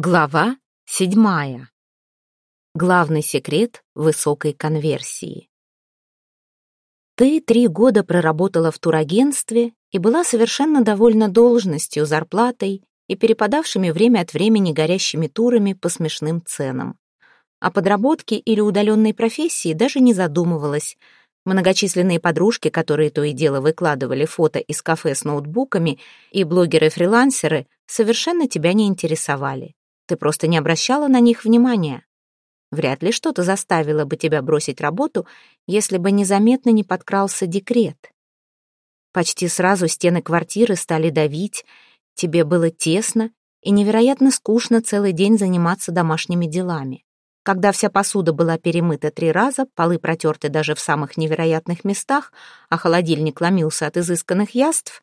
Глава седьмая. Главный секрет высокой конверсии. Ты три года проработала в турагентстве и была совершенно довольна должностью, зарплатой и перепадавшими время от времени горящими турами по смешным ценам. О подработке или удаленной профессии даже не задумывалась. Многочисленные подружки, которые то и дело выкладывали фото из кафе с ноутбуками, и блогеры-фрилансеры совершенно тебя не интересовали. Ты просто не обращала на них внимания. Вряд ли что-то заставило бы тебя бросить работу, если бы незаметно не подкрался декрет. Почти сразу стены квартиры стали давить, тебе было тесно и невероятно скучно целый день заниматься домашними делами. Когда вся посуда была перемыта три раза, полы протерты даже в самых невероятных местах, а холодильник ломился от изысканных яств,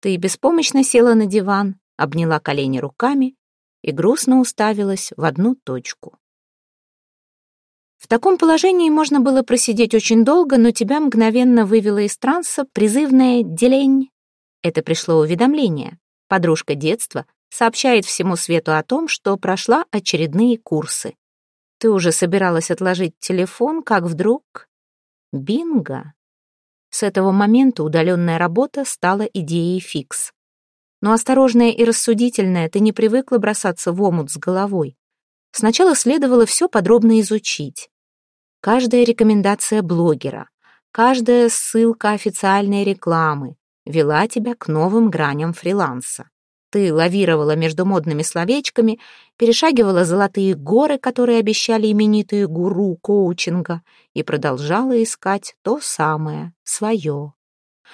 ты беспомощно села на диван, обняла колени руками и грустно уставилась в одну точку. В таком положении можно было просидеть очень долго, но тебя мгновенно вывело из транса призывное «делень». Это пришло уведомление. Подружка детства сообщает всему свету о том, что прошла очередные курсы. Ты уже собиралась отложить телефон, как вдруг... Бинго! С этого момента удаленная работа стала идеей фикс. Но осторожная и рассудительная, ты не привыкла бросаться в омут с головой. Сначала следовало все подробно изучить. Каждая рекомендация блогера, каждая ссылка официальной рекламы вела тебя к новым граням фриланса. Ты лавировала между модными словечками, перешагивала золотые горы, которые обещали именитые гуру коучинга, и продолжала искать то самое, свое.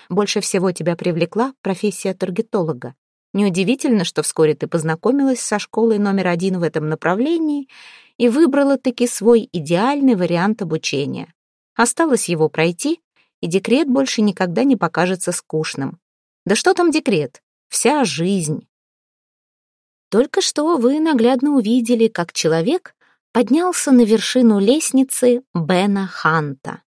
Больше всего тебя привлекла профессия таргетолога. Неудивительно, что вскоре ты познакомилась со школой номер один в этом направлении и выбрала таки свой идеальный вариант обучения. Осталось его пройти, и декрет больше никогда не покажется скучным. Да что там декрет? Вся жизнь. Только что вы наглядно увидели, как человек поднялся на вершину лестницы Бена Ханта,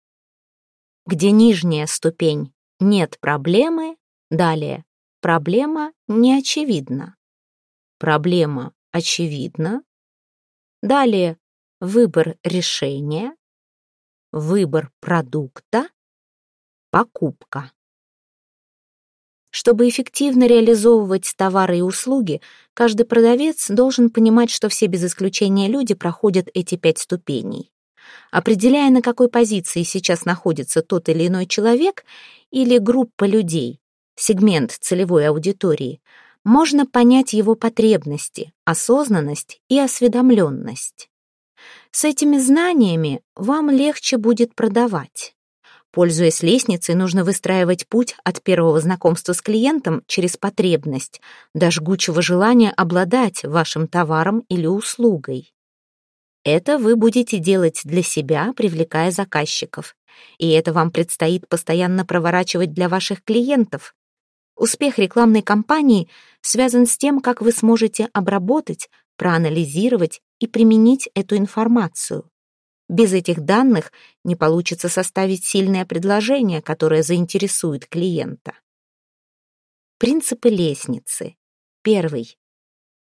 где нижняя ступень нет проблемы. Далее. Проблема не очевидна. Проблема очевидна. Далее. Выбор решения. Выбор продукта. Покупка. Чтобы эффективно реализовывать товары и услуги, каждый продавец должен понимать, что все без исключения люди проходят эти пять ступеней. Определяя, на какой позиции сейчас находится тот или иной человек или группа людей, сегмент целевой аудитории, можно понять его потребности, осознанность и осведомленность. С этими знаниями вам легче будет продавать. Пользуясь лестницей, нужно выстраивать путь от первого знакомства с клиентом через потребность до жгучего желания обладать вашим товаром или услугой. Это вы будете делать для себя, привлекая заказчиков. И это вам предстоит постоянно проворачивать для ваших клиентов. Успех рекламной кампании связан с тем, как вы сможете обработать, проанализировать и применить эту информацию. Без этих данных не получится составить сильное предложение, которое заинтересует клиента. Принципы лестницы. Первый.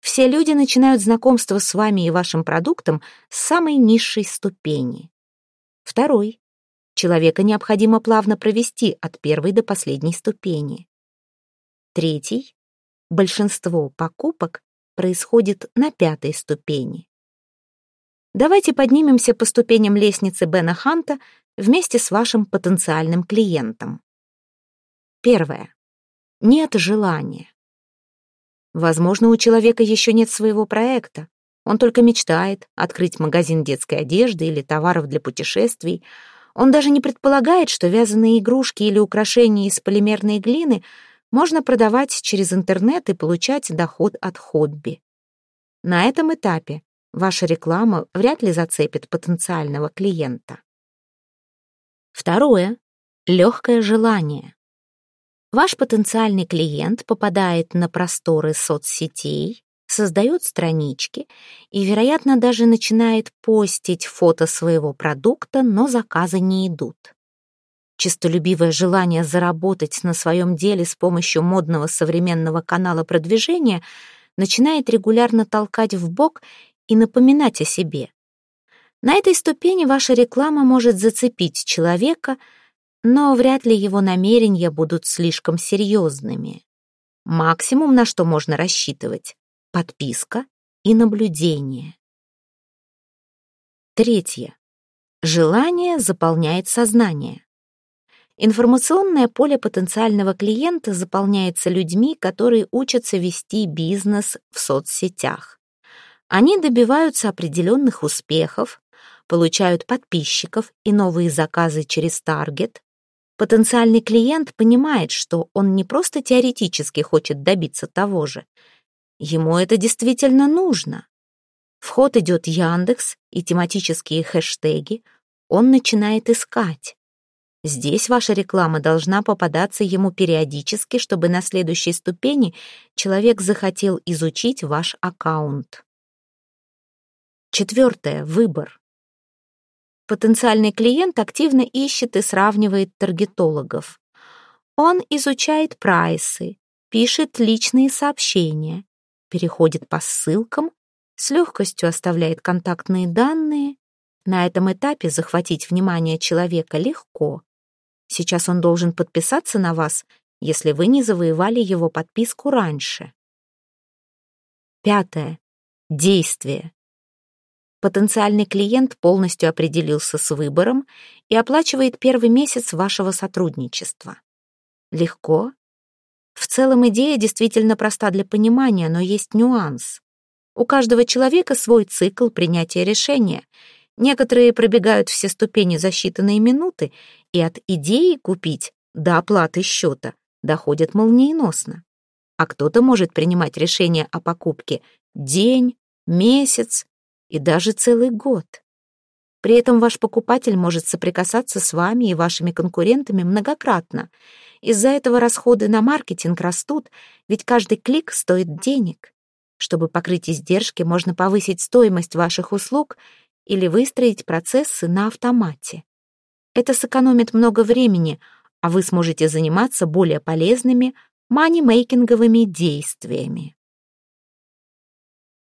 Все люди начинают знакомство с вами и вашим продуктом с самой низшей ступени. Второй. Человека необходимо плавно провести от первой до последней ступени. Третий. Большинство покупок происходит на пятой ступени. Давайте поднимемся по ступеням лестницы Бена Ханта вместе с вашим потенциальным клиентом. Первое. Нет желания. Возможно, у человека еще нет своего проекта. Он только мечтает открыть магазин детской одежды или товаров для путешествий. Он даже не предполагает, что вязаные игрушки или украшения из полимерной глины можно продавать через интернет и получать доход от хобби. На этом этапе ваша реклама вряд ли зацепит потенциального клиента. Второе. Легкое желание. Ваш потенциальный клиент попадает на просторы соцсетей, создает странички и, вероятно, даже начинает постить фото своего продукта, но заказы не идут. Чистолюбивое желание заработать на своем деле с помощью модного современного канала продвижения начинает регулярно толкать в бок и напоминать о себе. На этой ступени ваша реклама может зацепить человека, но вряд ли его намерения будут слишком серьезными. Максимум, на что можно рассчитывать — подписка и наблюдение. Третье. Желание заполняет сознание. Информационное поле потенциального клиента заполняется людьми, которые учатся вести бизнес в соцсетях. Они добиваются определенных успехов, получают подписчиков и новые заказы через таргет. Потенциальный клиент понимает, что он не просто теоретически хочет добиться того же. Ему это действительно нужно. В ход идет Яндекс и тематические хэштеги. Он начинает искать. Здесь ваша реклама должна попадаться ему периодически, чтобы на следующей ступени человек захотел изучить ваш аккаунт. Четвертое. Выбор. Потенциальный клиент активно ищет и сравнивает таргетологов. Он изучает прайсы, пишет личные сообщения, переходит по ссылкам, с легкостью оставляет контактные данные. На этом этапе захватить внимание человека легко. Сейчас он должен подписаться на вас, если вы не завоевали его подписку раньше. Пятое. Действие. Потенциальный клиент полностью определился с выбором и оплачивает первый месяц вашего сотрудничества. Легко? В целом идея действительно проста для понимания, но есть нюанс. У каждого человека свой цикл принятия решения. Некоторые пробегают все ступени за считанные минуты и от идеи купить до оплаты счета доходят молниеносно. А кто-то может принимать решение о покупке день, месяц и даже целый год. При этом ваш покупатель может соприкасаться с вами и вашими конкурентами многократно. Из-за этого расходы на маркетинг растут, ведь каждый клик стоит денег. Чтобы покрыть издержки, можно повысить стоимость ваших услуг или выстроить процессы на автомате. Это сэкономит много времени, а вы сможете заниматься более полезными манимейкинговыми действиями.